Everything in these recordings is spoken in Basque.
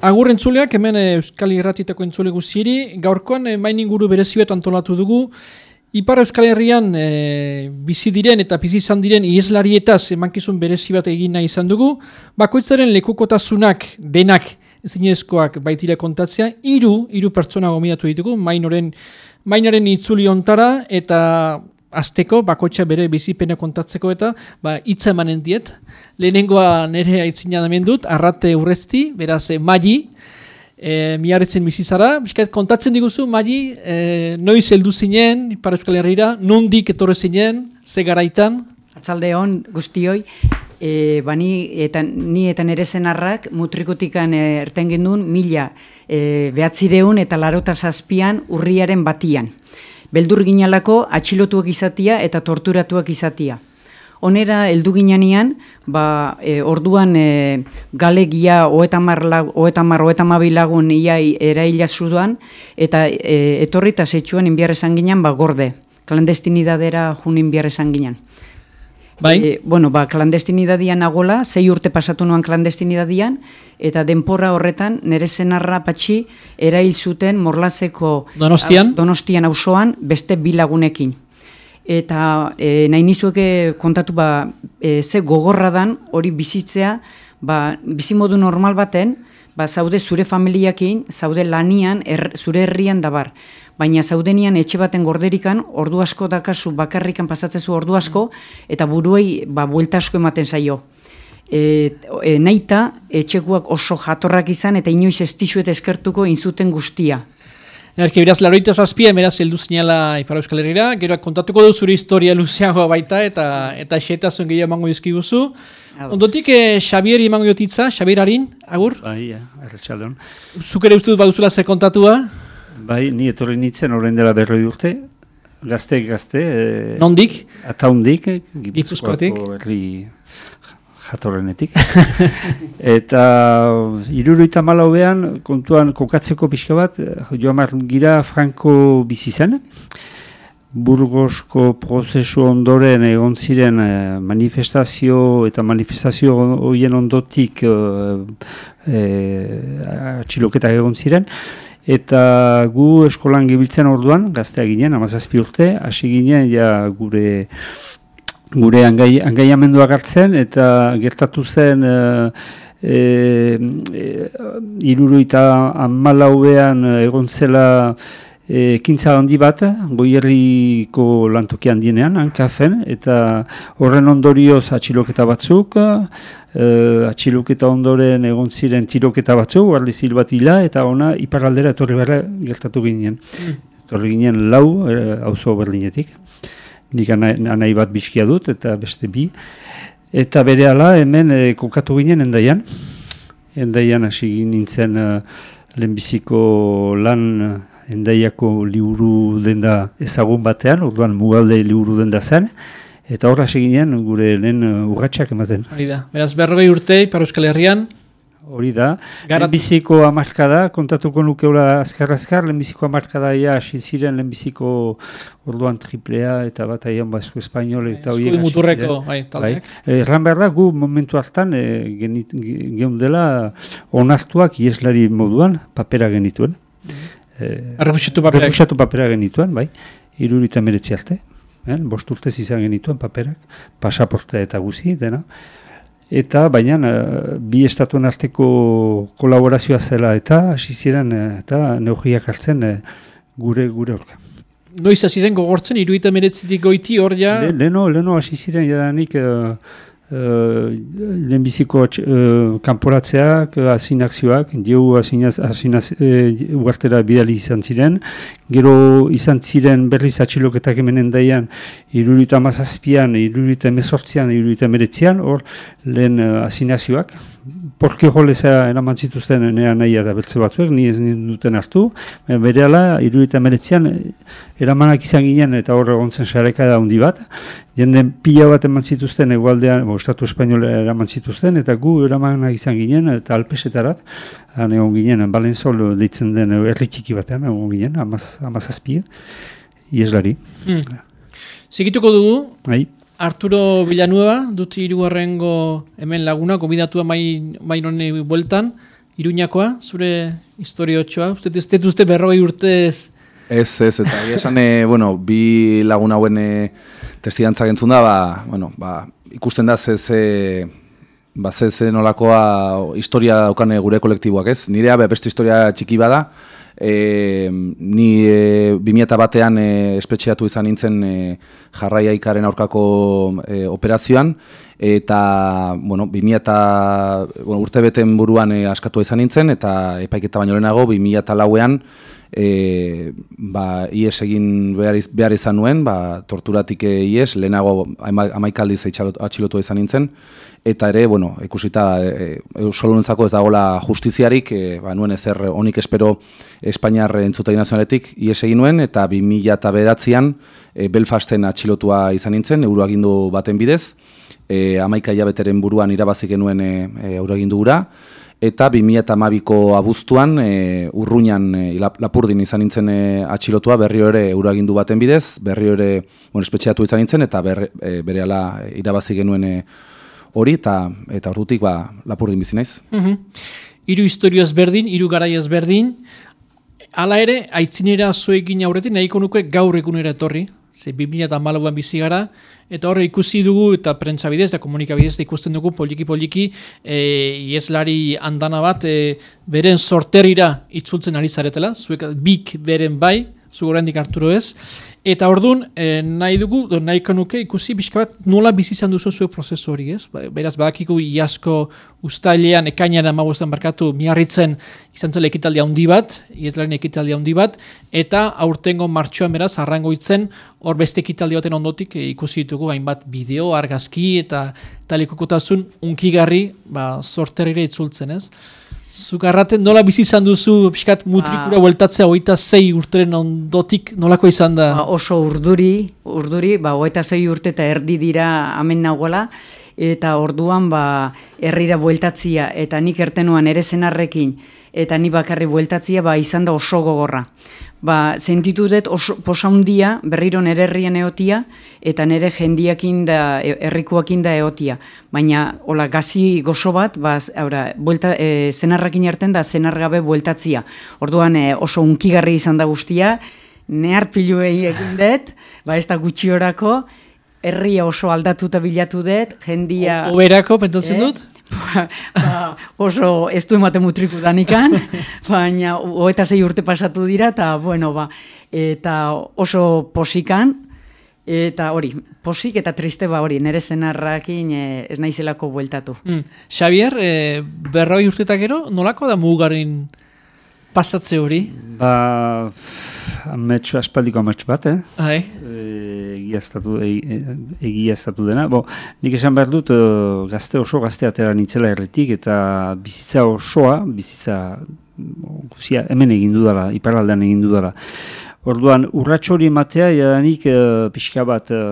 Agur entzuleak, hemen eh, Euskal Irratiteko entzule guziri, gaurkoan e, main inguru berezioet antolatu dugu, Ipar Euskal Herrian e, bizi diren eta bizi izan diren ieslarietaz emankizun berezi bat egin nahi izan dugu, bakoitzaren lekukotasunak denak ezinezkoak baitira kontatzea, hiru hiru pertsona gomidatu ditugu, mainoren, mainaren itzuli ontara. Eta azteko bakoitza bere bizipena kontatzeko eta ba, itza emanen diet. Lehenengoa nire aitzina dut, arrate urrezti, beraz, e, magi, e, miarritzen bizizara. Biskat, kontatzen diguzu, magi, e, noiz heldu zinen, Ipar Euskal Herriera, nundik etorre zinen, ze garaitan? Atzalde hon, guztioi, e, eta, ni eta nire zenarrak mutrikotikan e, erten gendun mila e, behatzireun eta larota zazpian urriaren batian beldur ginalako atxilotuak izatia eta torturatuak izatia. Onera heldu ginean, ba, e, orduan e, galegia oetamar, oetamar, oetamar lagun iai eraila zuduan, eta e, etorri eta zetsuan inbiarrezan ginen, ba, gorde, klandestinidadera jun inbiarrezan ginen. Bai? E, bueno, ba, klandestinidadian agola, zei urte pasatu nuan klandestinidadian, eta denpora horretan, nire zenarra patxi, erail zuten morlazeko... Donostian? donostian auzoan beste bilagunekin. Eta e, nahi nizueke kontatu ba, e, ze gogorra dan hori bizitzea, ba, bizimodu normal baten, ba, zaude zure familiakin, zaude lanian, er, zure herrian dabar baina zaudenian etxe baten gorderikan, ordu asko dakazu bakarrikan pasatzezu ordu asko, eta buruei ba, buelta asko ematen zaio. E, e, naita, etxekuak oso jatorrak izan, eta inoiz estizuet eskertuko inzuten guztia. Erke, beraz, laroita zazpia, beraz, heldu zinala Ipar Euskal Herriera, gero kontatuko du zure historia luzeagoa baita, eta eta xetazun gehiago emango dizkiguzu. Ondotik, eh, Xabier emango jotitza, Xabier Harin, agur? Bai, ja, erretxaldon. Zuk ere uste dut baduzula zer kontatua? Bai, ni etorri nintzen horrein dela berroi urte, gazte, gazte. E, Nondik? Ata hundik, Gipuzkoatik. Herri jatorrenetik. eta iruruita malauean, kontuan kokatzeko pixka bat, joamar gira Franco bizi zen. Burgosko prozesu ondoren egon ziren eh, manifestazio eta manifestazio horien ondotik eh, eh, atxiloketak egon ziren. Eta gu eskolan gibiltzen orduan, gaztea ginen, amazazpi urte, hasi ginen ja gure gure angai, angaiamenduak hartzen, eta gertatu zen e, e, e, iruru eta amalauean egon zela ekintza handi bat, goierriko lantoki handienean, hankafen, eta horren ondorioz atxiloketa batzuk, e, atxiloketa ondoren egon ziren tiroketa batzuk, guardi zil bat hila, eta ona iparaldera etorri berra gertatu ginen. Mm. Etorri ginen lau, hauzo e, berlinetik. Nik anai, bat bizkia dut, eta beste bi. Eta bere ala, hemen e, kokatu ginen endaian. Endaian hasi nintzen e, lehenbiziko lan endaiako liburu denda ezagun batean, orduan mugalde liburu denda zen, eta horra seginean gure lehen urratxak ematen. Hori da, beraz berrogei urte, Ipar Euskal Herrian, Hori da, lehenbiziko amarkada, kontatuko nukeola azkar-azkar, lehenbiziko amarkada ia hasi ziren lehenbiziko orduan triplea eta bat aian basko espainol eta hori hasi muturreko, bai. Bai. Erran behar da, gu momentu hartan e, genit, dela onartuak ieslari moduan, papera genituen. Mm Eh, paperak. Refusiatu paperak genituen, bai. Irurita meretzi arte. Eh? Bost urtez izan genituen paperak. Pasaporte eta guzi, dena. Eta baina uh, bi estatuen arteko kolaborazioa zela eta hasi ziren uh, eta neogiak hartzen uh, gure gure orka. Noiz hasi zen gogortzen irudita meretzitik goiti hor ja? Le, leno, leno hasi ziren jadanik uh, uh, lehenbiziko uh, kanporatzeak, asinakzioak, diu asinaz, uh, bidali izan ziren, gero izan ziren berriz atxiloketak emenen daian, irurita mazazpian, irurita emezortzian, irurita meretzian, hor lehen uh, asinazioak, porke joleza eraman zituzten nea nahi eta beltze batzuek, ni ez duten hartu, bere ala, irudita meretzean, eramanak izan ginen eta horre gontzen sareka da hundi bat, jende pila bat eman zituzten egualdean, bo, Estatu Espainola eraman zituzten, eta gu eramanak izan ginen, eta alpesetarat, han egon ginen, balenzol deitzen den erritxiki batean, egon ginen, amaz, amazazpia, ieslari. Mm. Segituko dugu, Hai. Arturo Villanueva, dut irugarrengo hemen laguna, gomidatua mai, mai none bueltan, Iruñakoa, zure historiotxoa, uste ez dut uste berrogei urtez... Ez, ez, eta esan, e, bueno, bi lagun hauen e, testigantza gentzun da, ba, bueno, ba, ikusten da ze, ze, ba, ze, ze nolakoa historia daukane gure kolektiboak, ez? Nirea beste historia txiki bada, e, ni e, 2000 batean e, espetxeatu izan nintzen e, jarraiaikaren aurkako e, operazioan, eta bueno, 2000 eta bueno, urte beten buruan e, askatu izan nintzen, eta epaiketa baino lehenago 2000 eta lauean e, ba, IES egin behar, behar izan nuen, ba, torturatik IES, lehenago amaikaldiz atxilotu izan nintzen, eta ere, bueno, ikusita e, e, ez dagoela justiziarik, e, ba, nuen ezer honik espero Espainiar entzutari nazionaletik IES egin nuen, eta 2000 eta beratzean e, Belfasten atxilotua izan nintzen, euroagindu baten bidez, e, amaika hilabeteren buruan irabazi genuen e, e, euroagindu gura, eta 2012ko abuztuan e, urruñan e, lapurdin izan nintzen e, atxilotua berrio ere euroagindu baten bidez, berrio ere bueno, espetxeatu izan nintzen, eta ber, e, bere ala irabazi genuen e, hori, eta eta ordutik ba, lapurdin bizi naiz. Mm Hiru historio ezberdin, hiru garai ezberdin, hala ere, aitzinera zuekin aurretik, nahiko nuke gaur egunera etorri, ze 2000 eta malauan bizi gara, eta horre ikusi dugu, eta prentza bidez, eta komunikabidez, da ikusten dugu, poliki-poliki, e, ieslari andana bat, e, beren sorterira itzultzen ari zaretela, zuek bik beren bai, zugorendik Arturo ez, Eta ordun e, nahi dugu, nahi kanuke ikusi bizka bat nola bizi izan duzu zuen prozesu hori, ez? Ba, beraz, badakiku iasko ustailean, ekainan amagustan barkatu, miarritzen izan zela ekitaldia handi bat, iezlaren ekitaldia handi bat, eta aurtengo martxoan beraz, arrango itzen, hor beste ekitaldi baten ondotik e, ikusi ditugu hainbat bideo, argazki, eta talikokotasun unkigarri, ba, sorterire itzultzen, ez? Zugarraten nola bizi izan duzu pixkat mutrikura ba, bueltatzea hogeita zei urteren ondotik nolako izan da? Ba, oso urduri, urduri, ba, hogeita zei urte eta erdi dira amen nagoela, eta orduan ba, herrira bueltatzia, eta nik ertenuan ere zenarrekin, eta ni bakarri bueltatzia ba, izan da oso gogorra ba, sentitu dut posaundia berriro nere herrien eotia, eta nere jendiakin da, e, errikuakin da eotia. Baina, hola, gazi gozo bat, ba, aura, buelta, e, zenarrakin hartzen da, zenargabe bueltatzia. Orduan, e, oso unkigarri izan da guztia, nehar piluei egin dut, ba, ez da gutxi orako, herria oso aldatuta bilatu dut, jendia... Oberako, pentsatzen dut? Ba, oso ez du ematen mutriku danikan, baina hoeta zei urte pasatu dira, eta bueno, ba, eta oso posikan, eta hori, posik eta triste ba hori, nere zenarrakin e, ez naizelako bueltatu. Mm. Xavier, e, berroi urtetak gero, nolako da mugarin pasatze hori? Ba, ametsu aspaldiko ametsu bat, eh? Hai. E, egiaztatu, e, egiaztatu dena. Bo, nik esan behar dut, gazte oso gazte atera nintzela erretik, eta bizitza osoa, bizitza guzia, hemen egin dudala, iparaldean egin dudala. Orduan, urratxo hori ematea, jadanik e, pixka bat... E,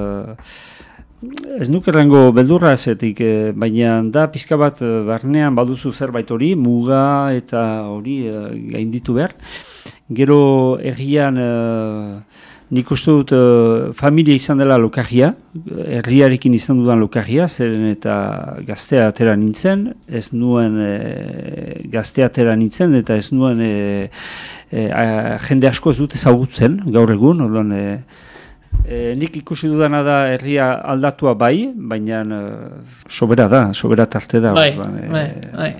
Ez nuk errango beldurra ezetik, eh, baina da pizka bat eh, barnean baduzu zerbait hori, muga eta hori eh, gainditu behar. Gero errian nik uste dut familia izan dela lokarria, herriarekin izan dudan lokarria, zeren eta gaztea atera nintzen, ez nuen e, gaztea atera nintzen, eta ez nuen jende asko ez dut ezagutzen gaur egun, orduan, E, nik ikusi dudana da herria aldatua bai, baina e, sobera da, sobera tarte da. Bai, ba, bai, bai.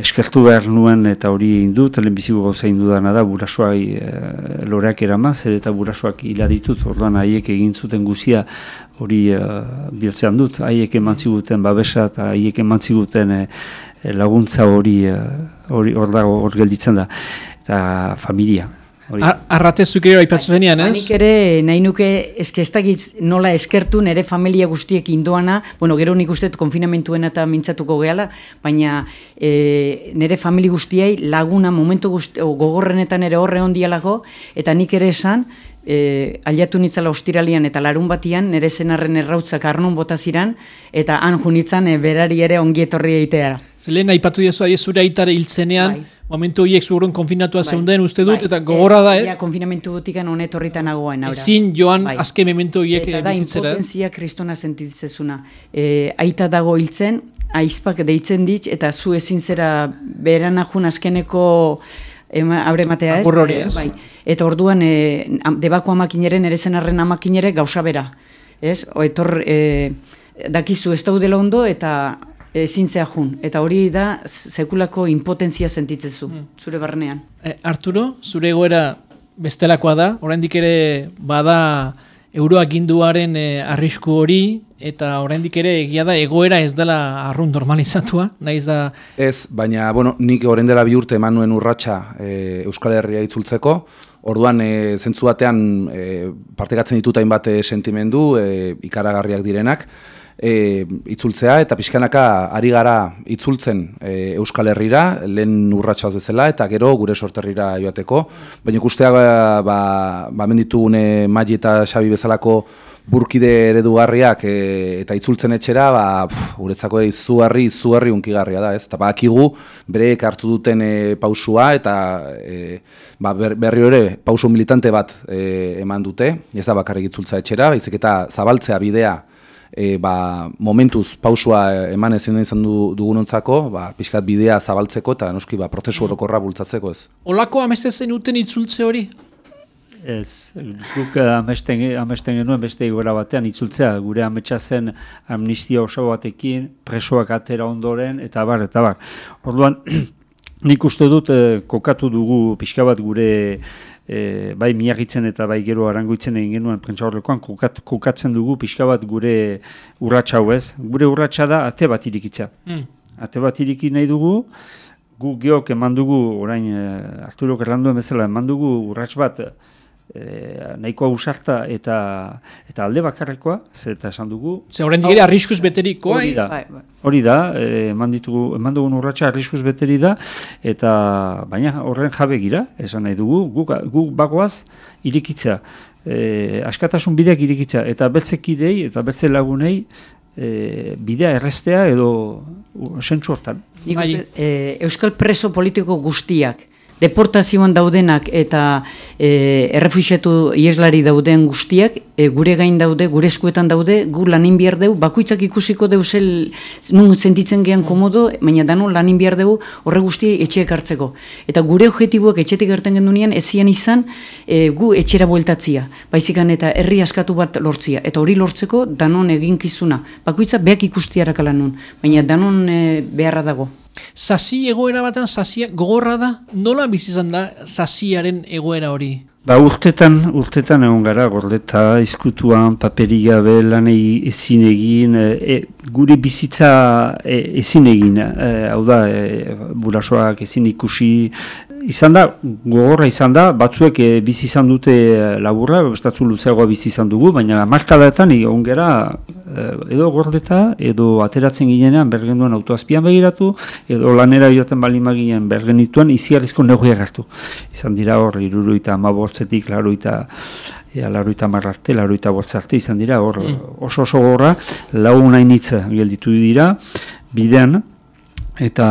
Eskertu behar nuen eta hori indu, telenbizigu gauza dudana da, burasoak e, loreak eramaz, eta burasoak hiladitut, orduan haiek egin zuten guzia hori e, bihotzean dut, haiek emantziguten babesa eta haiek emantziguten e, laguntza hori hor dago hor gelditzen da, eta familia. Arrate zuk ere aipatzen zenean, ez? Nik ere nahi nuke eske ez nola eskertu nere familia guztiek indoana, bueno, gero nik uste konfinamentuena eta mintzatuko gehala, baina e, nere familia guztiei laguna momentu guzti, gogorrenetan ere horre ondialako, eta nik ere esan, e, aliatu nitzala ostiralian eta larun batian, nire zenarren errautzak arnun botaziran, eta han junitzan e, berari ere ongietorri egitea. Zelen, aipatu diezu, zure aitare hiltzenean, bai. momentu horiek zurun konfinatua bai. zeunden uste dut, bai. eta gogorra da, eh? Ja, konfinamentu dutikan honetorritan nagoen, aura. Ezin joan bai. azke momentu horiek bizitzera. Eta da, impotentzia kristona sentitzezuna. E, aita dago hiltzen, aizpak deitzen dit, eta zu ezin zera beran ajun azkeneko ema, abre matea, ez? Apur hori, Eh, ez? Bai. Eta orduan, e, debako amakineren, ere zenarren amakinere gauza bera. Ez? O, etor, e, dakizu ez daudela ondo eta ezin zea jun. Eta hori da sekulako impotentzia sentitzezu, zure barnean. E, Arturo, zure egoera bestelakoa da, oraindik ere bada euroaginduaren e, arrisku hori, eta oraindik ere egia da egoera ez dela arrun normalizatua, naiz da Ez, baina, bueno, nik orain dela bi urte eman nuen urratsa e, Euskal Herria itzultzeko, orduan e, zentzu batean e, partekatzen ditut hainbat e, sentimendu e, ikaragarriak direnak, e, itzultzea eta pixkanaka ari gara itzultzen e, Euskal Herrira, lehen urratsa bezala eta gero gure sorterrira joateko, baina ikustea ba, ba, ba menditugune Magi eta Xabi bezalako burkide eredugarriak e, eta itzultzen etxera, ba, pf, guretzako ere izugarri, izugarri unkigarria da, ez? Eta badakigu bereek hartu duten e, pausua eta e, ba, ber, berri ere pauso militante bat e, eman dute, ez da bakarrik itzultza etxera, baizik eta zabaltzea bidea e, ba, momentuz pausua eman ezin izan du, dugunontzako, ba, pixkat bidea zabaltzeko eta noski ba, prozesu orokorra bultzatzeko ez. Olako ameste zenuten itzultze hori? Ez, guk eh, amesten, amesten genuen beste igora batean itzultzea, gure ametsa zen amnistia oso batekin, presoak atera ondoren, eta bar, eta bar. Orduan, nik uste dut eh, kokatu dugu pixka bat gure eh, bai miagitzen eta bai gero arangoitzen egin genuen prentsa horrekoan kokat, kokatzen dugu pixka bat gure urratsa hau ez. Gure urratsa da ate bat irikitza. Mm. Ate bat iriki nahi dugu, gu geok eman dugu, orain eh, Arturo Gerlanduen bezala, eman dugu urrats bat eh, nahikoa usarta eta eta alde bakarrekoa, ze eta esan dugu, Ze oraindik ere arriskuz beterikoa, Hori da. Bai, bai. hori da, eh, eman ditugu, eman dugun urratsa arriskuz beteri da, eta baina horren jabe gira, esan nahi dugu, guk, guk bagoaz irikitzea, eh, askatasun bideak irikitzea, eta beltzekidei eta beltze lagunei eh, bidea errestea edo sentsu hortan. Eh, Euskal preso politiko guztiak, deportazioan daudenak eta e, errefuxetu ieslari dauden guztiak, e, gure gain daude, gure eskuetan daude, gu lanin behar deu, bakoitzak ikusiko deu zel, nun sentitzen gehan komodo, baina danon lanin behar deu horre guzti etxeek hartzeko. Eta gure objektiboak etxetik hartzen gendunean ezian izan e, gu etxera bueltatzia, baizikan eta herri askatu bat lortzia. Eta hori lortzeko danon eginkizuna. Bakoitza beak ikustiarak nun, baina danon e, beharra dago. Sasi egoera batean sasia gogorra da, nola bizi izan da sasiaren egoera hori? Ba urtetan, urtetan egon gara, gordeta, izkutuan, paperik gabe, lanei ezin egin, e, e, gure bizitza e, ezin egin, e, hau da, e, burasoak ezin ikusi, izan da, gogorra izan da, batzuek e, bizi izan dute e, laburra, bestatzu luzeagoa bizi izan dugu, baina markadaetan egon gara, e, edo gordeta, edo ateratzen ginenean bergenduan autoazpian begiratu, edo lanera joaten balin maginen bergenituen iziarizko negoiak hartu. Izan dira hor, iruruita amabortzetik, laruita, ea, laruita marrarte, laruita bortzarte, izan dira hor, oso oso gorra, lagun hainitza gelditu dira, bidean, eta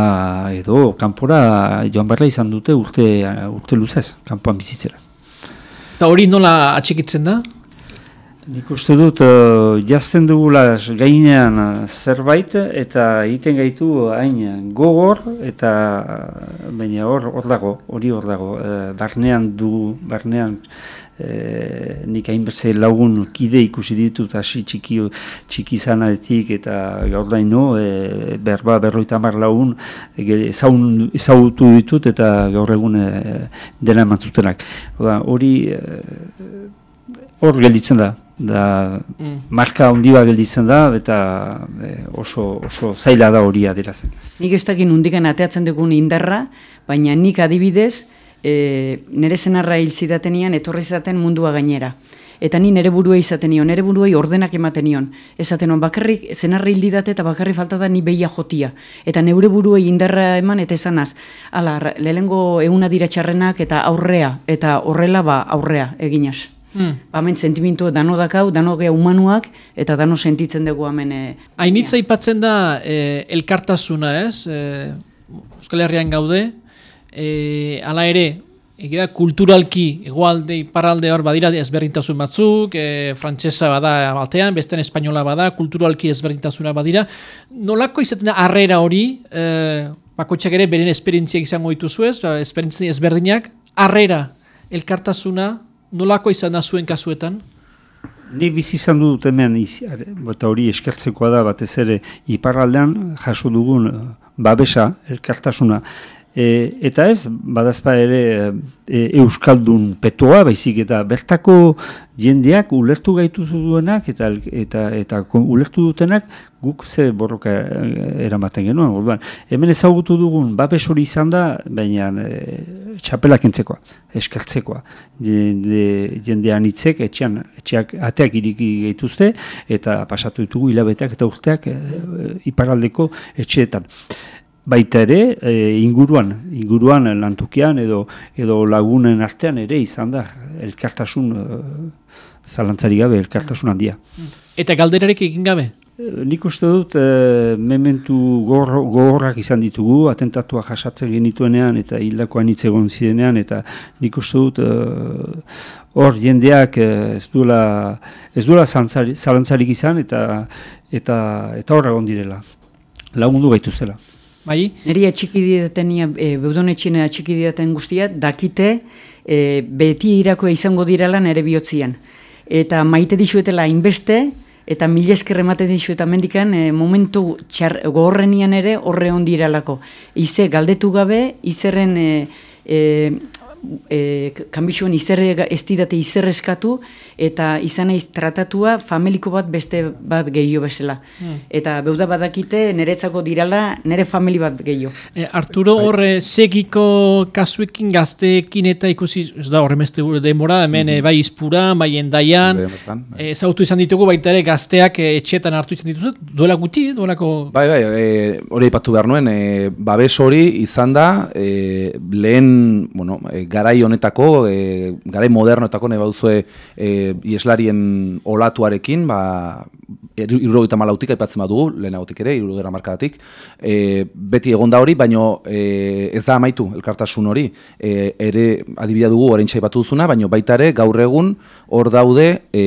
edo kanpora joan berla izan dute urte, urte luzez, kanpoan bizitzera. Eta hori nola atxikitzen da? Nik uste dut, uh, jazten dugula gainean eh, zerbait eta egiten gaitu hain gogor eta uh, baina hor hor dago, hori hor dago. Uh, barnean du, barnean uh, nik hainbertze lagun kide ikusi ditut hasi txiki, txiki zanatik eta gaur daino, uh, berba berroita hamar lagun eh, ezagutu ditut eta gaur egun uh, dena eman zutenak. Oda, Hori uh, hor gelditzen da, da Mm. marka handi bat gelditzen da eta e, oso, oso zaila da hori adierazten. Nik ez dakit nundikan ateatzen dugun indarra, baina nik adibidez, e, nire zenarra hil zidatenian etorri zaten mundua gainera. Eta ni nire burua izaten nion, nire buruei ordenak ematen nion. Esaten nion, bakarrik zenarra hil didate eta bakarrik falta da ni behia jotia. Eta neure buruei indarra eman eta esanaz, ala, ra- lehenengo euna dira txarrenak eta aurrea, eta horrela ba aurrea eginaz. Mm. Hemen sentimentu dano dakau, dano gea humanuak, eta dano sentitzen dugu hemen... E, Hainitza aipatzen da eh, elkartasuna, ez? Eh, Euskal Herrian gaude, eh, hala ere, Egia kulturalki, egualde, iparalde hor badira ezberdintasun batzuk, e, frantsesa bada batean, besten espainola bada, kulturalki ezberdintasuna badira. Nolako izaten da harrera hori, e, bakotxak ere beren esperientziak izango dituzuez, esperientzia ezberdinak, harrera, elkartasuna, nolako izan da zuen kasuetan? Ni bizi izan dut hemen, eta hori eskertzekoa da batez ere iparraldean jaso dugun eh, babesa, elkartasuna. E, eta ez, badazpa ere e, Euskaldun petoa, baizik eta bertako jendeak ulertu gaitu duenak eta, eta, eta ulertu dutenak guk ze borroka e, eramaten genuen. Orduan, hemen ezagutu dugun babes hori izan da, baina e, txapelak entzekoa, eskertzekoa. Jende, jendean itzek, etxean, etxeak ateak iriki gaituzte, eta pasatu ditugu hilabeteak eta urteak e, iparaldeko etxeetan baita ere e, inguruan, inguruan lantukian edo edo lagunen artean ere izan da elkartasun e, zalantzari gabe elkartasun handia. Eta galderarik egin gabe? E, nik uste dut e, mementu gogorrak izan ditugu, atentatua jasatzen genituenean eta hildakoan hitz egon zirenean eta nik uste dut hor jendeak ez duela ez duela zalantzarik izan eta eta eta hor egon direla. Lagundu gaitu zela. Bai? Neri atxiki e, beudonetxine atxiki guztia, dakite e, beti irakoa izango direla nere bihotzian. Eta maite dizuetela inbeste, eta mila esker ematen dizueta mendikan, e, momentu txar, gogorrenian ere horre ondiralako. Ize galdetu gabe, izerren... E, e, e, kanbixuan izerre ez didate izerrezkatu eta izan naiz tratatua familiko bat beste bat gehiago bezala. Hmm. Eta beuda badakite niretzako dirala nire famili bat gehiago. E, Arturo bai. horre segiko kasuekin gazteekin eta ikusi, ez da horre meste demora, hemen mm -hmm. bai izpura, bai endaian, bai. e, zautu izan ditugu baita ere gazteak e, etxetan hartu izan dituzu, duela guti, duelako... Bai, bai, e, hori ipatu behar nuen, e, babes hori izan da, e, lehen, bueno, e, garai honetako, e, garai modernoetako nahi baduzue e, ieslarien olatuarekin, ba, irurogeita malautik aipatzen badugu, lehenagotik ere, irurogeita markadatik, e, beti egon da hori, baino e, ez da amaitu elkartasun hori, e, ere adibidea dugu orain txaipatu duzuna, baino baita ere gaur egun hor daude e,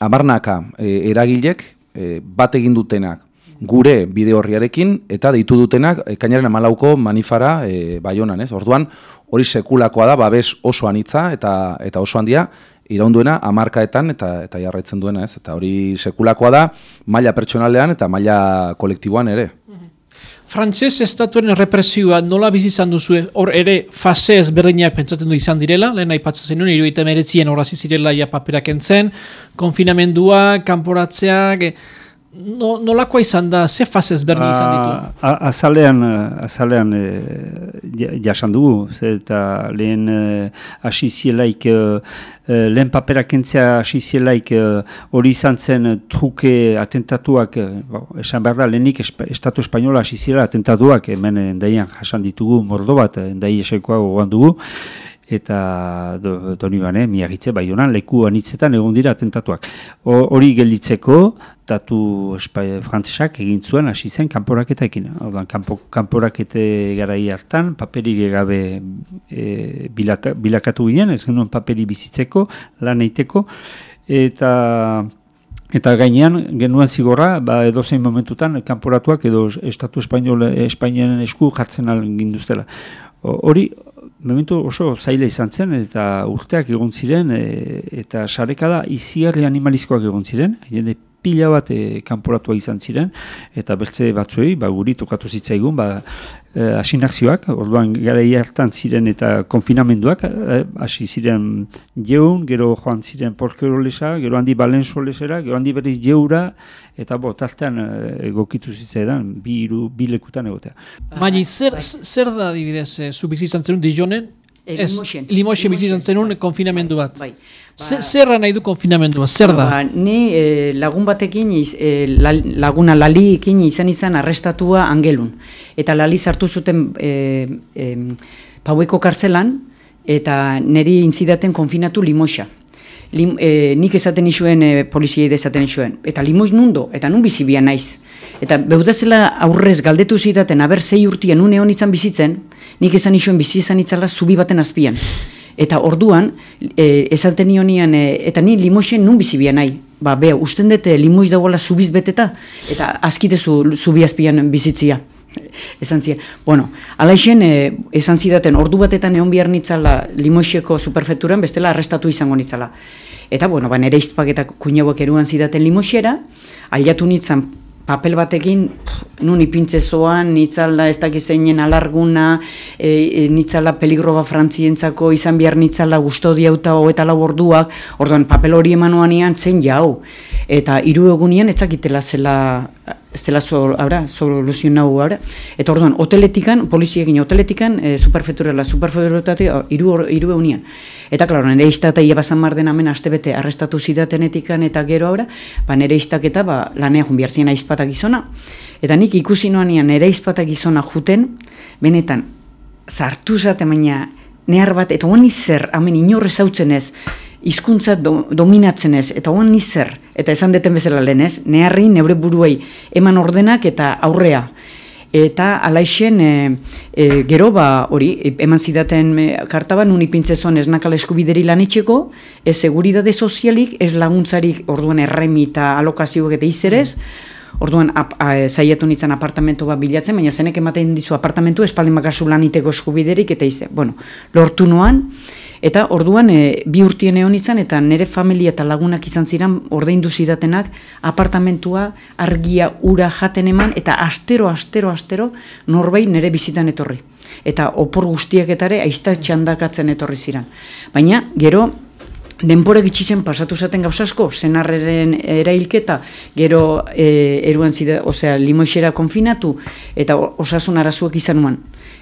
amarnaka e, eragilek e, bat egin dutenak, gure bide horriarekin eta deitu dutenak ekainaren amalauko manifara e, baionan, ez? Orduan, hori sekulakoa da, babes oso anitza eta eta oso handia, iraunduena amarkaetan eta eta jarraitzen duena, ez? Eta hori sekulakoa da, maila pertsonalean eta maila kolektiboan ere. Frantses estatuaren represioa nola bizi izan duzu hor ere fase ezberdinak pentsatzen du izan direla, lehen aipatzen zenuen, iruita meretzien horazi zirela ja paperak entzen, konfinamendua, kanporatzeak, No, nolakoa izan da, ze fase ezberdin izan ditu? Azalean, azalean e, jasan dugu, eta lehen e, asizielaik, e, e, lehen paperak entzea asizielaik hori izan zen truke atentatuak, esan behar da, lehenik Estatu Espainola asiziela atentatuak, hemen endaian jasan ditugu mordo bat, endai esaikoa gogoan dugu, eta do, doni bane, miagitze, bai honan, leku anitzetan egon dira atentatuak. Hori gelditzeko, datu frantzesak egin zuen, hasi zen, kanporaketa ekin. Ordan, kanpo, kanporakete garai hartan, paperi gabe e, bilakatu ginen, ez genuen paperi bizitzeko, lan eiteko, eta... Eta gainean, genuen zigorra, ba, edo zein momentutan, kanporatuak edo Estatu Espainol, Espainian esku jartzen ginduztela. Hori, momentu oso zaila izan zen, eta urteak egon ziren, e, eta sarekada iziarri animalizkoak egon ziren, jende pila bat e, kanporatua izan ziren, eta beltze batzuei, ba, guri tokatu zitzaigun, ba, e, asinakzioak, orduan gara hartan ziren eta konfinamenduak, e, hasi ziren jeun, gero joan ziren porkero gero handi balenzo lesera, gero handi berriz jeura, eta bo, tartean e, egokitu zitzaidan, bi, iru, bi lekutan egotea. Magi, zer, zer da adibidez, e, zu bizizan zenun, dijonen? Ez, limoxe bizizan zenun, konfinamendu bat. Bai. Ba, Zerra nahi du konfinamendua, zer da? Ba, ni e, lagun batekin, e, la, laguna lalikin izan izan arrestatua angelun. Eta lali sartu zuten e, e, paueko kartzelan, eta niri inzidaten konfinatu limoxa. Lim, e, nik esaten isuen, e, poliziei esaten isuen. Eta limox nundo, eta nun bizibia naiz. Eta beudazela aurrez galdetu zidaten, aber zei urtien une honitzen bizitzen, nik esan isuen bizi izan itzala zubi baten azpian. Eta orduan, e, esaten nionian, e, eta ni limoxen nun bizi bian nahi. Ba, beha, usten dute limoix dagoela zubiz beteta, eta askitezu zubi azpian bizitzia. Esan ziren, bueno, ala isen, e, esan zidaten, ordu batetan egon behar nitzala limoixeko superfekturan, bestela arrestatu izango nitzala. Eta, bueno, ba, nere izpak eta kuinauak eruan zidaten limoxera, aliatu nintzen papel batekin, nun ipintze zoan, nitzala ez dakizeinen alarguna, e, e, nitzala peligroba frantzientzako, izan behar nitzala gustodiauta eta lau orduak, orduan papel hori emanuanean zen jau. Eta hiru egunian etzakitela zela zela so, abra, soluzio nahu, abra. Eta orduan, hoteletikan, poliziekin hoteletikan, e, superfeturela, superfeturetatik, iru, iru eunian. Eta, klaro, nire izta eta ia basan marden amen astebete arrestatu zidatenetikan eta gero abra, ba, nire iztak ba, lanea jun bihartzien aizpatak gizona. Eta nik ikusi noan nire aizpatak gizona juten, benetan, zartu zate baina, nehar bat, eta oan zer, amen inorrez hautzen ez, hizkuntza do, dominatzen ez, eta oan nizer, eta esan deten bezala lehen ez, neharri neure buruei eman ordenak eta aurrea. Eta alaixen, e, e, gero ba, hori, eman zidaten e, karta ba, nuni pintzezoan ez nakala eskubideri lanitxeko, ez seguridade sozialik, ez laguntzarik orduan erremi eta alokazioak eta izerez, Orduan, ap, a, zaiatu nintzen apartamento bat bilatzen, baina zenek ematen dizu apartamentu espaldin bakasu laniteko eskubiderik, eta ize, bueno, lortu noan, Eta orduan e, bi urtien egon izan eta nire familia eta lagunak izan ziren ordeindu zidatenak apartamentua argia ura jaten eman eta astero, astero, astero norbait nire bizitan etorri. Eta opor guztiak etare aizta txandakatzen etorri ziren. Baina gero denpora gitxitzen pasatu zaten gauzasko, zenarreren erailketa, gero e, eruan zide, osea, limoixera konfinatu, eta osasun arazuak izan nuen.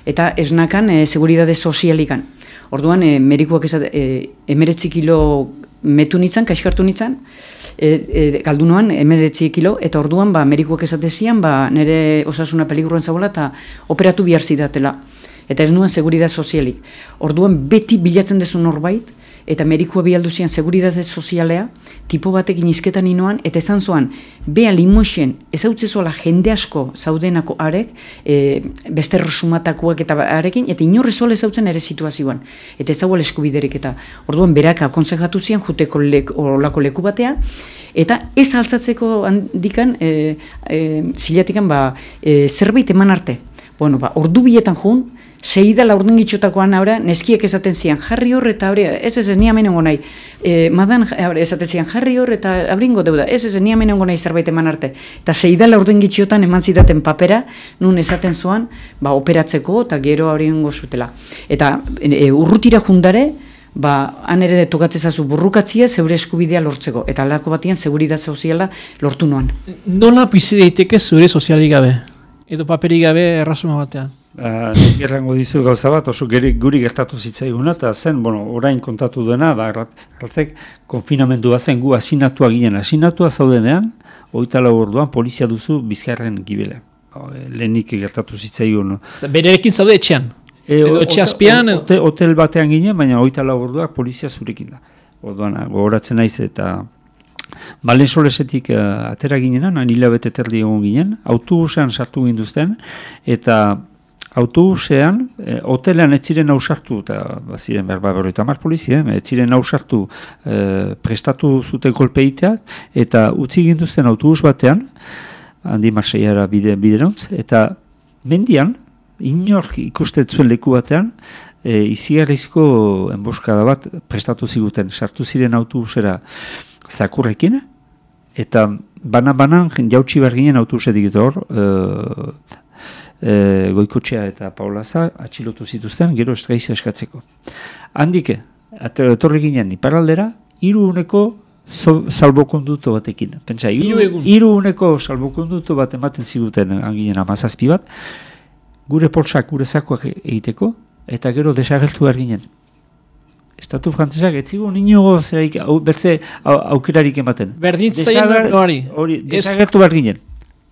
Eta esnakan, e, seguridade sozialikan. Orduan, e, merikuak ez emeretzi kilo metu nintzen, kaiskartu nintzen, e, e, galdu noan, emeretzi kilo, eta orduan, ba, merikuak esatezian, ba, nire osasuna peligroen zabola, eta operatu bihar zidatela. Eta ez nuen seguridad sozialik. Orduan, beti bilatzen dezu norbait, eta merikua bialdu zian seguridade sozialea, tipo batekin izketan inoan, eta esan zoan, beha limoxen, ez hau jende asko zaudenako arek, e, beste rosumatakoak eta arekin, eta inorri zola ez hau ere situazioan, eta ez eskubiderik, eta orduan berak akonsejatu zian, juteko lek, olako leku batea, eta ez altzatzeko handikan, e, e, zilatikan, ba, e, zerbait eman arte, bueno, ba, ordu bietan jun, Seida laurden gitxotakoan aurra, neskiek esaten zian, jarri hor eta hori, ez ez ni amenengo nahi. E, madan esaten zian, jarri hor eta abringo deuda, ez ez ni amenengo nahi zerbait eman arte. Eta seida laurden gitxotan eman zidaten papera, nun esaten zuan, ba, operatzeko eta gero hori zutela. Eta e, urrutira jundare, ba, han ere tokatzezazu burrukatzia zeure eskubidea lortzeko. Eta alako batian, seguridad soziala lortu noan. Nola bizi zure sozialik gabe? Edo paperik gabe errazuma batean? Uh, Gerrango dizu gauza bat, oso geri, guri gertatu zitzaiguna, eta zen, bueno, orain kontatu duena, da, erratek, konfinamendua zen gu asinatua ginen. Asinatua zaudenean, oita lau orduan, polizia duzu bizkarren gibele. E, lehenik gertatu zitzaigun. Bererekin zaude etxean? E, edo etxeazpian? Hotel batean ginen, baina oita lau orduak polizia zurekin da. Orduan, gogoratzen naiz eta... Balen solesetik uh, atera ginenan, anila bete terdi egon ginen, autobusean sartu ginduzten, eta autobusean, e, hotelean ez ziren hausartu, eta baziren berba berroita mar polizia, eh, hausartu e, prestatu zuten kolpeiteak, eta utzi ginduzten autobus batean, handi marseiara bide, biderontz, eta mendian, inork ikustetzuen leku batean, e, izigarrizko enboskada bat prestatu ziguten, sartu ziren autobusera zakurrekin, eta bana-banan jautsi berginen autobusetik hor, e, e, goikotxea eta paulaza atxilotu zituzten gero estraizio eskatzeko. Handike, etorri ginen iparaldera, hiru uneko salbokonduto batekin. Pentsa, hiru uneko salbokonduto bat ematen ziguten anginen amazazpi bat, gure polsak, gure zakoak egiteko, eta gero desagertu behar ginen. Estatu frantzesak ez zigun inogo zeraik, au, bertze aukerarik ematen. Berdintzaien hori. Desagertu behar ginen.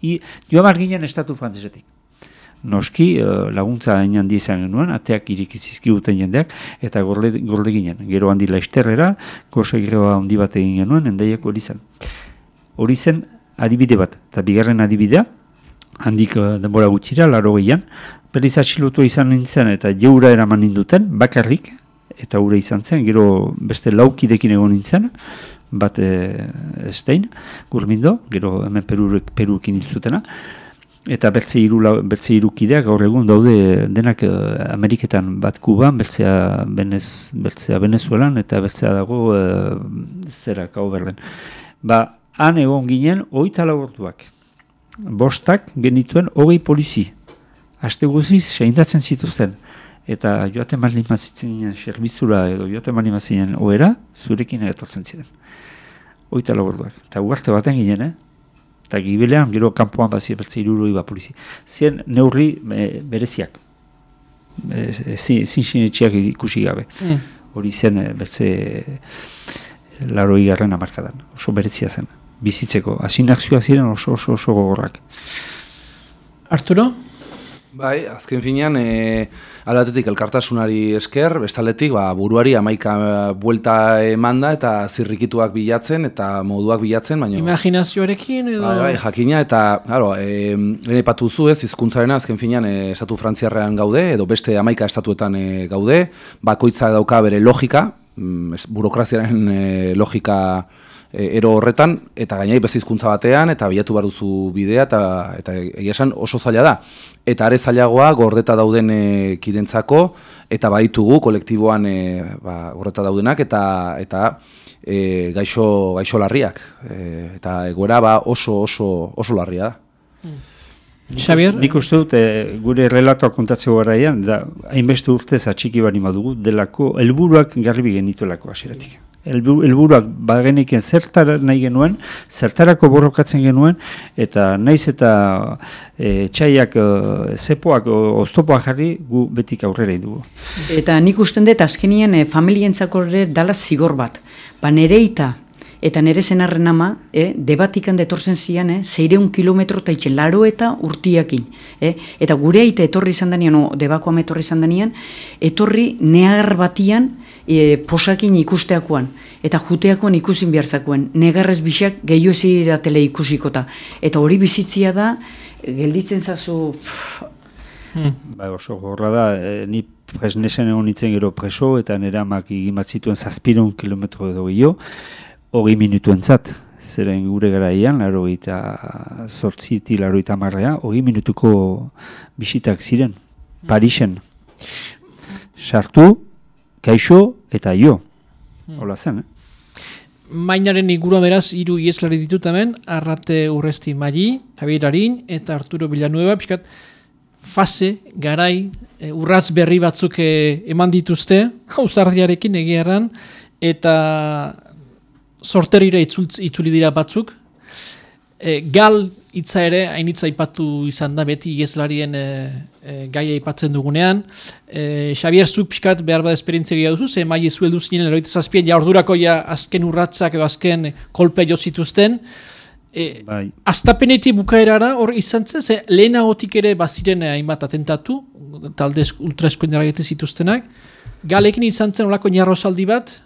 Joa behar ginen estatu frantzesetik noski uh, laguntza hain handi izan genuen, ateak irikizizki duten jendeak, eta gorde, gorde ginen. Gero handi laisterrera, gorso egiroa handi bat egin genuen, endaiak hori zen. Hori zen adibide bat, eta bigarren adibidea, handik uh, denbora gutxira, laro gehian, berriz atxilotu izan nintzen eta jeura eraman ninduten, bakarrik, eta ure izan zen, gero beste laukidekin egon nintzen, bat e, estein, gurmindo, gero hemen perurek, peruekin hiltzutena, eta bertze hiru bertze hirukideak gaur egun daude denak eh, Ameriketan bat Kuban, bertzea Venez, bertzea Venezuelan eta bertzea dago e, zera Kauberlen. Ba, han egon ginen 24 orduak. Bostak genituen hogei polizi. Aste guziz seindatzen zituzten eta joaten mali mazitzen serbizura edo joaten mali mazitzen oera, zurekin etortzen ziren. Oita laborduak. Eta uarte baten ginen, eh? Eta gibilean, gero kanpoan bazia bertze iruroi bat polizi. Zien neurri e, bereziak. E, zin sinetxiak ikusi gabe. Mm. Hori zen e, bertze laroi garren amarkadan. Oso berezia zen. Bizitzeko. Asinak ziren oso oso oso gogorrak. Arturo? Bai, azken finean, e, aldatetik elkartasunari esker, bestaletik ba, buruari amaika buelta emanda eta zirrikituak bilatzen eta moduak bilatzen, baina... Imaginazioarekin edo... Bai, bai, jakina eta, claro, e, ene patuzu ez, izkuntzaren azken finean, e, estatu frantziarrean gaude, edo beste amaika estatuetan e, gaude, bakoitza dauka bere logika, burokraziaren e, logika e, ero horretan, eta gainai bez hizkuntza batean, eta bilatu baruzu bidea, eta, eta egia esan oso zaila da. Eta are zailagoa gordeta dauden e, kidentzako, eta baitugu kolektiboan e, ba, gordeta daudenak, eta eta e, gaixo, gaixo larriak. E, eta egoera ba oso, oso, oso larria da. Mm. Xavier? Nik uste dut, e, gure relatoak kontatzeko garaian, da, hainbeste urtez atxiki bani madugu, delako, helburuak garbi genituelako asiratik helburuak bageniken zertara nahi genuen, zertarako borrokatzen genuen, eta naiz eta e, txaiak, e, zepoak, oztopoak jarri, gu betik aurrera dugu. Eta nik usten dut, azkenien e, familientzako ere dala zigor bat. Ba nereita, eta nere zenarren ama, e, debatikan detorzen zian, e, zeireun kilometro eta itxe, laro eta urtiakin. E, eta gure aite etorri izan danian, o, debakoa etorri izan danian, etorri near batian, e, posakin ikusteakoan, eta juteakoan ikusin behartzakoen, negarrez bisak gehiu tele ikusikota. Eta hori bizitzia da, gelditzen zazu... Hmm. Ba, oso gorra da, e, ni fresnesen egon nintzen gero preso, eta nera amak igimatzituen zazpiron kilometro edo gehiago, hori minutuen zat, zeren gure garaian, laro eta zortziti, laro eta marrea, hori minutuko bisitak ziren, Parisen. Sartu, kaixo eta jo. Hmm. Hola zen, eh? Mainaren inguruan beraz, hiru ieslari ditut hemen, Arrate Urresti Magi, Javier Arin, eta Arturo Villanueva, pixkat, fase, garai, e, urratz berri batzuk e, eman dituzte, hauzardiarekin egiaran, eta sorterire itzuli dira batzuk. E, gal hitza ere, hainitza ipatu izan da beti iezlarien e, e, gaia ipatzen dugunean. E, Xavier Zuk pixkat behar bat esperientzia gira duzu, ze mai ezueldu zinen eroite zazpien, ja ordurako ja azken urratzak edo azken kolpe jo zituzten. E, bai. Aztapeneti bukaerara hor izan zen, ze lehena gotik ere baziren hainbat atentatu, talde ultraeskoen eragete zituztenak. Galekin izan zen olako narrosaldi bat,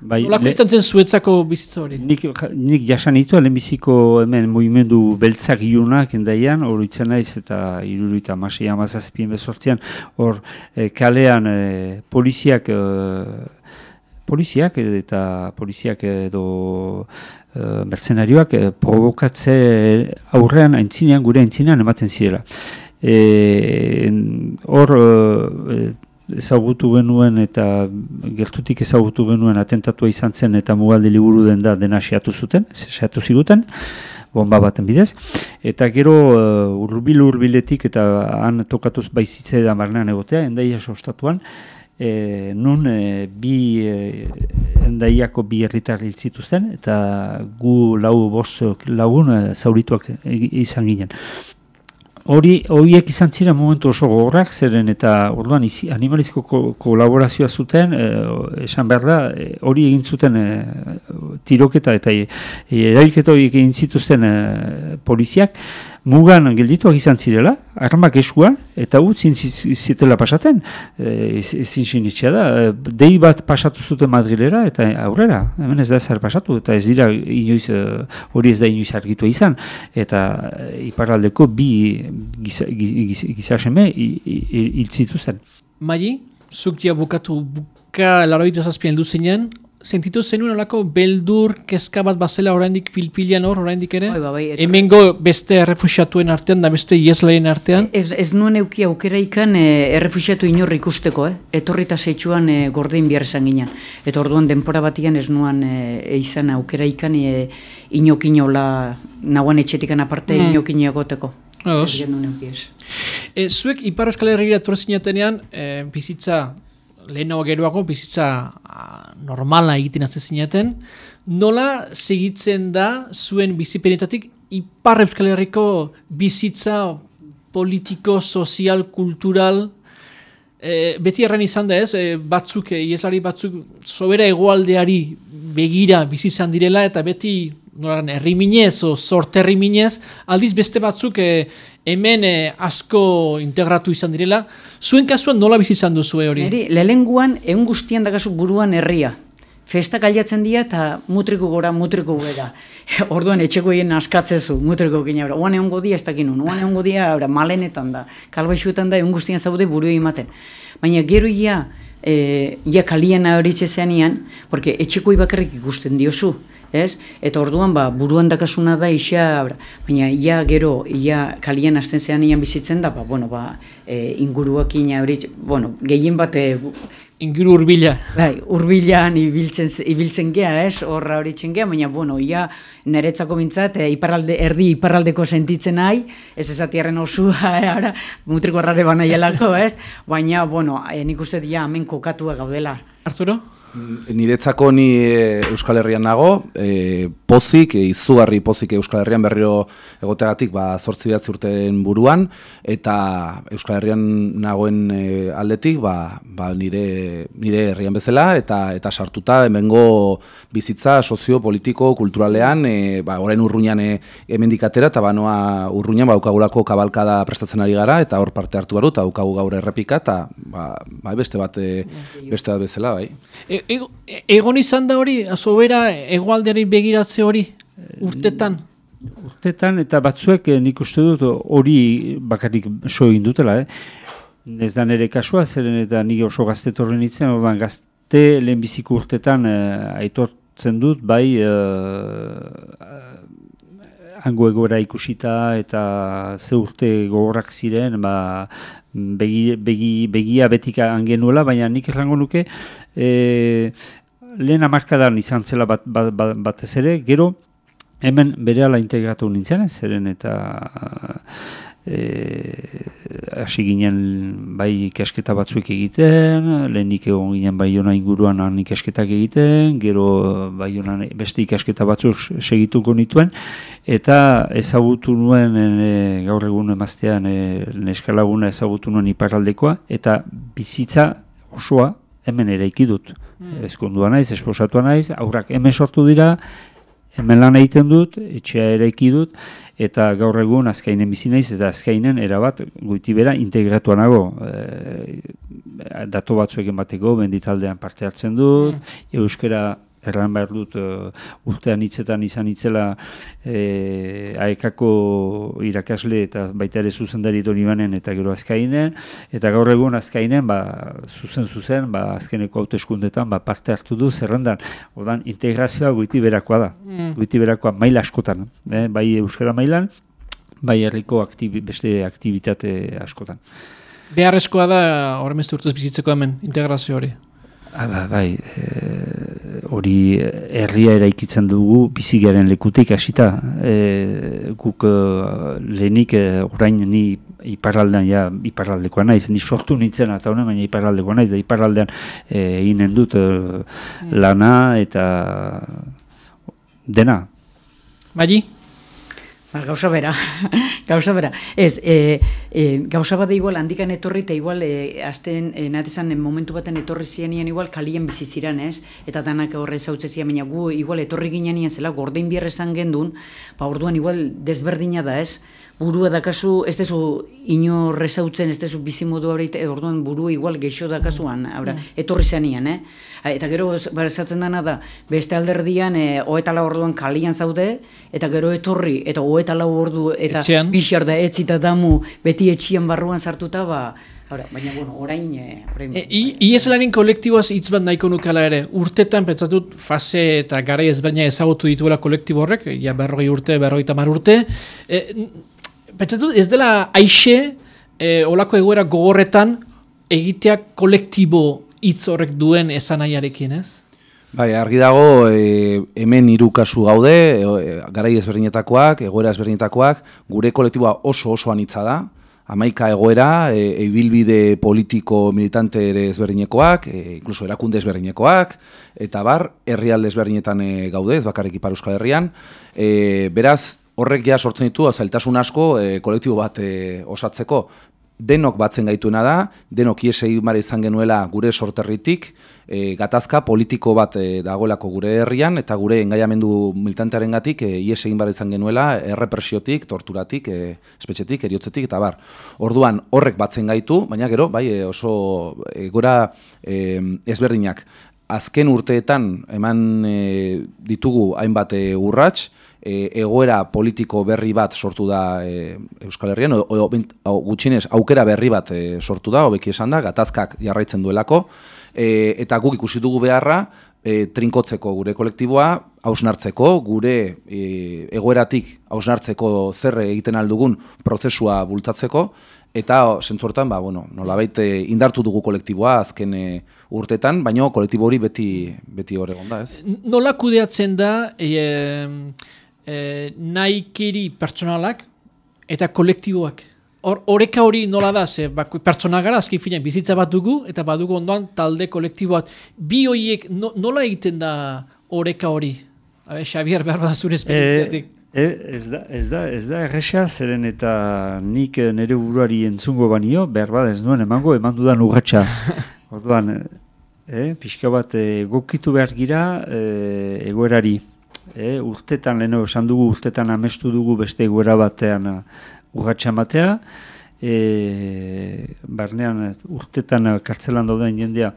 Bai, Olako izan zen zuetzako bizitza hori? Nik, nik jasan ditu, lehenbiziko hemen movimendu beltzak iunak endaian, hor itzen naiz eta irurita masei amazazpien bezortzean, hor eh, kalean eh, poliziak, eh, poliziak eta poliziak edo eh, mercenarioak eh, provokatze aurrean, aintzinean, gure aintzinean ematen zirela. Hor eh, ezagutu genuen eta gertutik ezagutu genuen atentatua izan zen eta mugalde liburu den da dena xeatu zuten, xeatu ziguten, bomba baten bidez. Eta gero uh, urbil urbiletik eta han tokatuz baizitze da marnean egotea, endaia sostatuan, e, nun e, bi e, endaiako bi herritar zituzten eta gu lau bost lagun e, zaurituak izan ginen. Hori, horiek izan ziren momentu oso gogorrak, zeren eta orduan izi, animalizko ko, kolaborazioa zuten, e, esan behar da, eh, hori egin zuten e, tiroketa eta e, erailketa horiek egin zituzten poliziak, mugan geldituak izan zirela, armak eskuan, eta utzin zitela pasatzen, e, ezin sinitxea da, e, dei bat pasatu zuten Madrilera, eta aurrera, hemen ez da zer pasatu, eta ez dira inoiz, e, hori ez da inoiz argitu izan, eta iparraldeko bi gizaseme hil zen. Magi, zuk bukatu buka laroitu zazpian duzenean, sentitu zenuen olako beldur kezka bat bazela oraindik pilpilian hor oraindik ere? Bai, bai, bai Hemengo beste errefuxiatuen artean da beste iesleen artean? Ez, ez nuen euki aukera ikan e, errefuxiatu inor ikusteko, eh? etorrita zeitsuan e, gordein behar esan ginen. Eta orduan denpora batian ez nuen e, izan aukera ikan e, inokin hola nagoen etxetikan aparte mm. inokin egoteko. Ez e, zuek Ipar Euskal Herriera torrezinetenean e, bizitza lehenago geroago bizitza normala egiten azte zineten, nola segitzen da zuen bizipenetatik Ipar Euskal Herriko bizitza politiko, sozial, kultural, e, beti erren izan da ez, e, batzuk, e, ieslari batzuk, sobera egoaldeari begira bizizan direla, eta beti noran erriminez o sorte erriminez, aldiz beste batzuk e, hemen e, asko integratu izan direla. Zuen kasuan nola bizi izan duzu hori? Neri, lehenguan egun guztian dagazu buruan herria. Festa galiatzen dira eta mutriko gora, mutriko gora. Orduan etxeko hien askatzezu, mutriko gina. Oan egon godia ez dakin nun, oan egon godia malenetan da, kalbaixuetan da, egun guztian zaude buru ematen. Baina gero ia, e, ia kalien ahoritxe zean porque etxeko bakarrik ikusten diozu ez? Eta orduan ba, buruan dakasuna da isa, baina ia gero, ia kalian hasten zean ian bizitzen da, ba, bueno, ba, e, inguruak ina hori, bueno, gehien bate... Inguru urbila. Bai, urbilan ibiltzen, ibiltzen gea, ez? Horra hori gea, baina, bueno, ia niretzako bintzat, e, iparralde, erdi iparraldeko sentitzen nahi, ez esatiarren osua, e, ara, mutriko errare banaielako, ez? Baina, bueno, e, nik uste dia hemen kokatua gaudela. Arturo? Niretzako ni e, Euskal Herrian nago, e, pozik, e, izugarri pozik Euskal Herrian berriro egoteagatik ba, zortzi urten buruan, eta Euskal Herrian nagoen e, aldetik ba, ba, nire, nire herrian bezala, eta eta sartuta hemengo bizitza sozio-politiko, kulturalean, e, ba, orain urruñan e, emendikatera, eta banoa urruñan ba, ukagulako kabalkada prestatzen ari gara, eta hor parte hartu baru, eta ukagu gaur errepika, eta ba, ba, beste bat e, beste bat bezala, bai. E, egon izan da hori, azobera egualderi begiratze hori, urtetan? Urtetan, eta batzuek eh, nik uste dut hori bakarrik so egin dutela, eh? Ez da nire kasua, zeren eta nik oso gazte torren itzen, orban gazte lehenbiziko urtetan eh, aitortzen dut, bai eh, hango egoera ikusita eta ze urte gogorrak ziren, ba, begi, begi, begia betika angenuela, baina nik errango nuke e, lehen amarkadan izan zela bat, bat, bat, batez ere, gero hemen bere ala integratu nintzen, zeren eta e, hasi ginen bai ikasketa batzuk egiten, lehenik egon ginen bai jona inguruan han ikasketak egiten, gero bai jona beste ikasketa batzuk segituko nituen, eta ezagutu nuen e, gaur egun emaztean e, neskalaguna ezagutu nuen iparaldekoa, eta bizitza osoa hemen ere ikidut. Mm. Ezkondua naiz, esposatua naiz, aurrak hemen sortu dira, hemen lan egiten dut, etxea ere ikidut, eta gaur egun azkainen bizi naiz eta azkainen erabat goitibera integratuan nago e, dato batzuekin bateko benditaldean parte hartzen dut mm. euskera erran behar dut uh, urtean hitzetan izan hitzela e, aekako irakasle eta baita ere zuzendari doni banen eta gero azkainen, eta gaur egun azkainen, ba, zuzen zuzen, ba, azkeneko hauteskundetan ba, parte hartu du zerrendan. Odan, integrazioa guiti berakoa da, mm. guiti berakoa maila askotan, eh? bai euskara mailan, bai herriko aktibi, beste aktivitate askotan. Beharrezkoa da, horremezte urtuz bizitzeko hemen, integrazio hori? Ah, ba, bai, e, hori herria eraikitzen dugu bizigaren lekutik hasita. E, guk e, lehenik e, orain ni iparraldean ja iparraldekoa naiz, ni sortu nintzen eta honen baina iparraldekoa naiz, da iparraldean eginen dut mm. lana eta dena. Bagi? Ba, gauza bera, gauza bera. Ez, e, e, gauza bada igual handikan etorri eta igual e, azten, e, natezan momentu baten etorri zianian igual kalien biziziran, ez? Eta danak horre zautze zian, baina gu igual etorri ginean zela, gordein bierre esan gendun, ba orduan igual desberdina da, ez? Burua dakazu, ez dezu inorre zautzen, ez dezu bizimodu hori, orduan burua igual geixo dakasuan, mm. etorri zenian, eh? Eta gero, esatzen dana da, beste alderdian, e, oetala orduan kalian zaude, eta gero etorri, eta oetala ordu, eta bixar da, etzita damu, beti etxian barruan sartuta, ba, Hora, baina, bueno, orain... E, orain e, Ieselarin kolektiboaz hitz bat nahiko nukala ere, urtetan pentsatut fase eta gara ezberdina ezagutu dituela kolektibo horrek, ja berroi urte, berroi tamar urte, e, pentsatut ez dela aixe e, olako egoera gogorretan egiteak kolektibo hitz horrek duen esan nahiarekin, ez? Bai, argi dago, e, hemen hiru kasu gaude, e, garai ezberdinetakoak, egoera ezberdinetakoak, gure kolektiboa oso oso anitza da, amaika egoera, e, ibilbide politiko militante ere ezberdinekoak, e, inkluso erakunde ezberdinekoak, eta bar, herrialde ezberdinetan e, gaude, ez bakarrik Ipar Euskal Herrian. E, beraz, horrek ja sortzen ditu, zailtasun asko, e, kolektibo bat e, osatzeko, denok batzen gaituena da, denok ies egin izan genuela gure sorterritik, e, gatazka politiko bat e, dagoelako gure herrian, eta gure engaiamendu militantearen gatik, e, ies egin izan genuela, errepresiotik, torturatik, e, espetxetik, eriotzetik, eta bar. Orduan horrek batzen gaitu, baina gero, bai, oso e, gora e, ezberdinak. Azken urteetan eman e, ditugu hainbat e, urrats, e, egoera politiko berri bat sortu da e, Euskal Herrian, o, o, gutxinez aukera berri bat e, sortu da, hobeki esan da, gatazkak jarraitzen duelako, e, eta guk ikusi dugu beharra, e, trinkotzeko gure kolektiboa, hausnartzeko, gure e, egoeratik hausnartzeko zer egiten aldugun prozesua bultatzeko, eta zentzuertan, ba, bueno, nolabait indartu dugu kolektiboa azken e, urtetan, baina kolektibo hori beti, beti horregon da, ez? Nola kudeatzen da, e, e, naikiri pertsonalak eta kolektiboak. Horeka hori nola da, ze pertsona gara azki finean bizitza bat dugu eta badugu ondoan talde kolektiboak. Bi horiek nola egiten da horeka hori? Habe, Xabier, behar bat zure esperientziatik. E, ez da, ez da, ez da erresa, zeren eta nik nire buruari entzungo banio, behar bat ez nuen emango, eman dudan urratxa. Orduan, e, pixka bat e, gokitu behar gira e, egoerari e, urtetan, leheno esan dugu, urtetan amestu dugu beste egoera batean uh, urratxa matea, e, barnean urtetan kartzelan dauden jendea,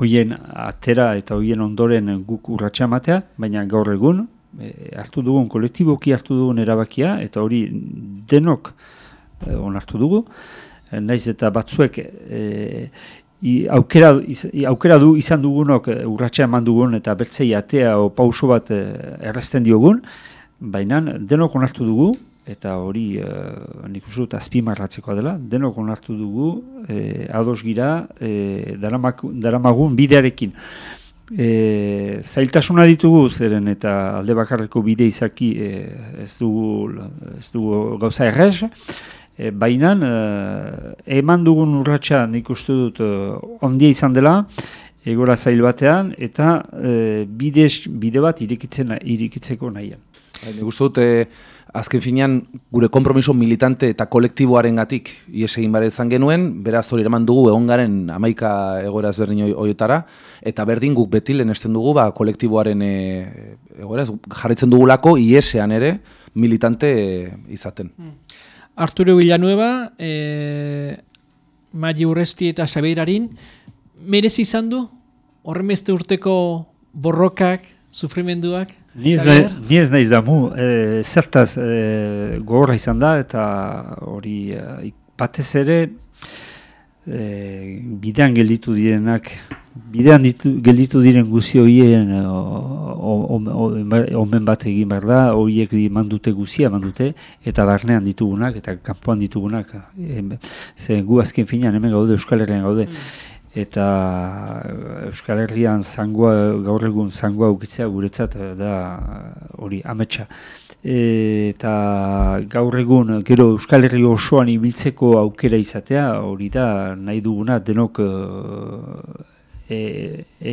hoien atera eta hoien ondoren guk urratxa matea, baina gaur egun, e, hartu dugun, kolektiboki hartu dugun erabakia, eta hori denok e, onartu dugu, naiz eta batzuek e, I, aukera, aukera du izan dugunok eh, urratxa eman dugun eta bertzei atea o pauso bat e, erresten diogun, baina denok onartu dugu, eta hori e, nik uste dut azpimarratzeko dela, denok onartu dugu e, ados gira e, daramagun bidearekin. E, zailtasuna ditugu zeren eta alde bakarreko bide izaki e, ez, dugu, ez dugu gauza errez, E, Baina, e, eman dugun urratxa nik uste dut e, ondia izan dela, egora zail batean, eta e, bide bat irikitzen, irikitzeko nahian. Bai, nik uste dut, e, azken finean, gure kompromiso militante eta kolektiboaren gatik ies egin bare izan genuen, beraz hori eraman dugu egon garen amaika egora ezberdin horietara, eta berdin guk beti lehenesten dugu, ba, kolektiboaren e, egora jarritzen dugulako iesean ere militante izaten. Hmm. Arturo Villanueva, e, Magi Urresti eta Xabeirarin, merez izan du? Horren beste urteko borrokak, sufrimenduak? Ni ez naiz damu, e, zertaz e, gogorra izan da, eta hori e, batez ere e, bidean gelditu direnak, bidean ditu, gelditu diren guzi horien omen bat egin behar da, horiek mandute guzia mandute, eta barnean ditugunak, eta kanpoan ditugunak. E, ze gu azken finean hemen gaude, Euskal Herrian gaude. Mm. Eta Euskal Herrian zangoa, gaur egun zangoa ukitzea guretzat da hori ametsa eta gaur egun gero Euskal Herri osoan ibiltzeko aukera izatea hori da nahi duguna denok e, e,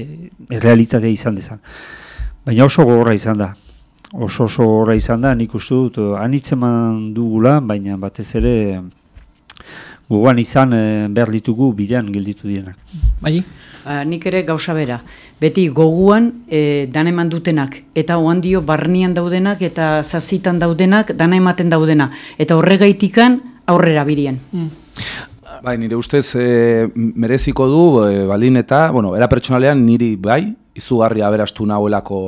e, realitatea izan dezan. Baina oso gogorra izan da. Oso oso gogorra izan da, nik uste dut anitzeman dugula, baina batez ere gogoan izan e, behar ditugu bidean gelditu dienak. Bai? Ba, nik ere gauza bera. Beti goguan e, dana eman dutenak. Eta oan dio barnian daudenak eta zazitan daudenak dana ematen daudena. Eta horregaitikan aurrera birien. Mm. Bai, nire ustez e, mereziko du, e, balin eta, bueno, era pertsonalean niri bai, izugarri aberastu nahuelako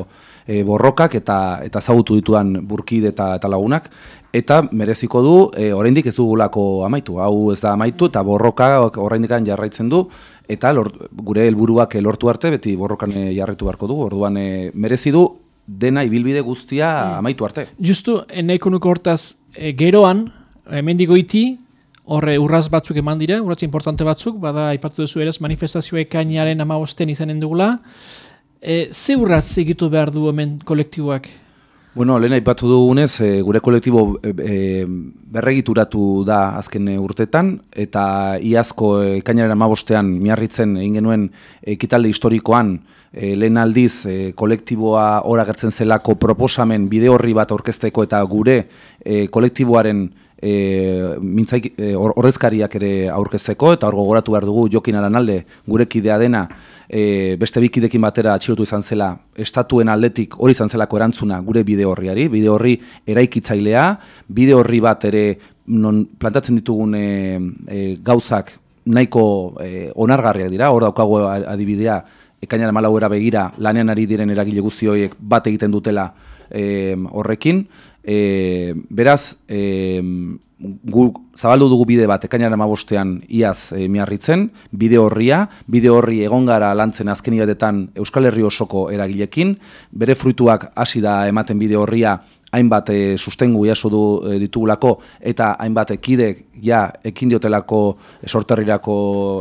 e, borrokak eta eta zagutu dituan burkide eta, eta lagunak, eta mereziko du, e, oraindik ez dugulako amaitu, hau ez da amaitu, eta borroka oraindik jarraitzen du, eta gure helburuak lortu arte, beti borrokan jarraitu beharko du, orduan e, merezi du, dena ibilbide guztia mm. amaitu arte. Justu, nahiko nuko hortaz, e, geroan, emendigoiti, horre urraz batzuk eman dira, urratzi importante batzuk, bada aipatu duzu eraz manifestazioa ekainaren amabosten izanen dugula. E, ze urratz egitu behar du hemen kolektiboak? Bueno, lehen aipatu dugunez, e, gure kolektibo e, e, berregituratu da azken urtetan, eta iazko ekainaren amabostean miarritzen egin genuen ekitalde historikoan, e, lehen aldiz e, kolektiboa hor agertzen zelako proposamen bide horri bat aurkezteko eta gure e, kolektiboaren e, mintzaik, e, horrezkariak ere aurkezeko, eta hor gogoratu behar dugu jokin alde gure kidea dena e, beste bikidekin batera atxilotu izan zela estatuen aldetik hori izan zelako erantzuna gure bide horriari, bide horri eraikitzailea, bide horri bat ere non plantatzen ditugun e, e, gauzak nahiko e, onargarriak dira, hor daukago adibidea, ekainara malauera begira, lanean ari diren eragile guztioiek bat egiten dutela e, horrekin, E, beraz, e, gu, zabaldu dugu bide bat, ekainaren amabostean iaz e, miarritzen, bide horria, bide horri egon gara lantzen azken Euskal Herri osoko eragilekin, bere fruituak hasi da ematen bide horria, hainbat e, sustengu jaso du e, ditugulako, eta hainbat ekide ja ekin diotelako sorterrirako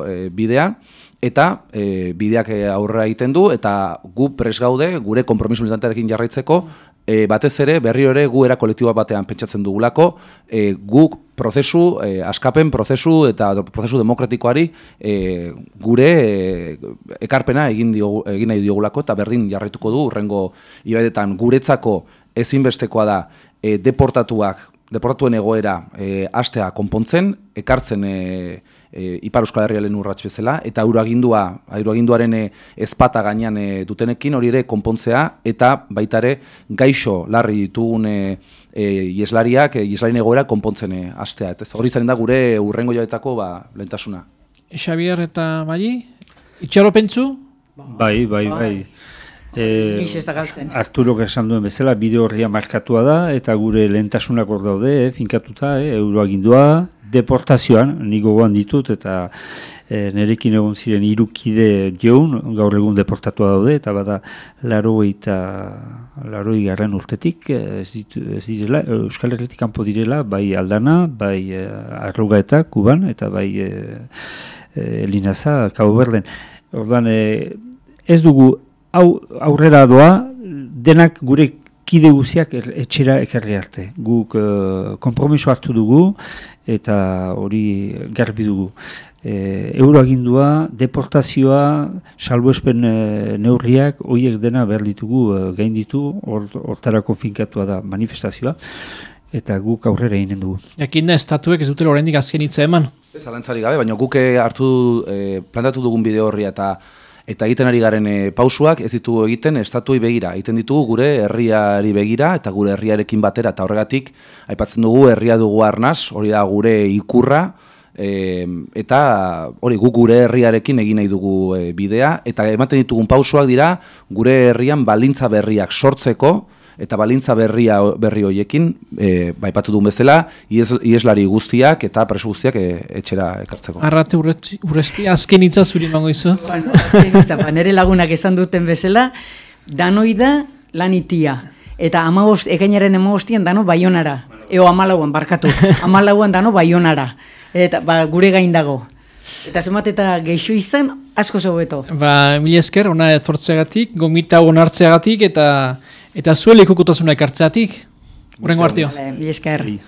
e, bidea, eta e, bideak aurrera egiten du, eta gu pres gaude, gure kompromisu militantearekin jarraitzeko, e, batez ere berri ere gu era kolektibo batean pentsatzen dugulako, e, guk prozesu, e, askapen prozesu eta prozesu demokratikoari e, gure e, ekarpena egin, diogu, egin nahi diogulako eta berdin jarraituko du urrengo ibadetan guretzako ezinbestekoa da e, deportatuak, deportatuen egoera e, astea konpontzen, ekartzen e, e, Ipar Euskal Herrialen urratx bezala, eta aginduaren aginduaren e, ezpata gainean e, dutenekin hori ere konpontzea, eta baitare gaixo larri ditugun e, e, ieslariak, e, ieslarien egoera konpontzen e, astea. Eta hori zaren da gure urrengo joetako ba, lehentasuna. Xabier eta Mali, itxaro pentsu? Bai, bai, bai. E, Arturo esan duen bezala, bideo horria markatua da, eta gure lehentasunak hor daude, eh, finkatuta, eh, euroagindua, deportazioan, niko goan ditut, eta e, nerekin egon ziren irukide joun, gaur egun deportatua daude, eta bada laroi eta laroi garren urtetik, ez, ditu, ez direla, Euskal Herretik kanpo direla, bai aldana, bai e, arruga eta kuban, eta bai e, e, linaza, kau berden. Ordan, e, ez dugu hau aurrera doa, denak gure kide guziak er, etxera ekarri arte. Guk uh, kompromiso hartu dugu eta hori garbi dugu. E, Euroagindua, deportazioa, salbuespen e, neurriak, horiek dena behar ditugu e, gain ditu, hortarako finkatua da manifestazioa, eta guk aurrera eginen dugu. Jakin da, estatuek ez dutela horrendik azken hitza eman? Ez alantzari gabe, baina guk hartu, e, plantatu dugun bideo horria eta eta egiten ari garen e, pausuak ez ditugu egiten estatuei begira. Egiten ditugu gure herriari begira eta gure herriarekin batera eta horregatik aipatzen dugu herria dugu arnaz, hori da gure ikurra e, eta hori guk gure herriarekin egin nahi dugu e, bidea eta ematen ditugun pausuak dira gure herrian balintza berriak sortzeko eta balintza berria berri hoiekin, e, baipatu duen bezala, ieslari guztiak eta preso guztiak e, etxera ekartzeko. Arrate urresti, azken itza zuri mango izu. Bueno, azken itza, nere lagunak esan duten bezala, danoi da lanitia. Eta amagost, ekainaren amagostian dano baionara. Eo amalauan, barkatu. Amalauan dano baionara. Eta ba, gure gain dago. Eta zemat eta geixo izan, asko zobeto. Ba, mil esker, ona etortzeagatik, gomita onartzeagatik, eta Eta zuele ikukutasuna ekartzeatik, horrengo hartio. Vale,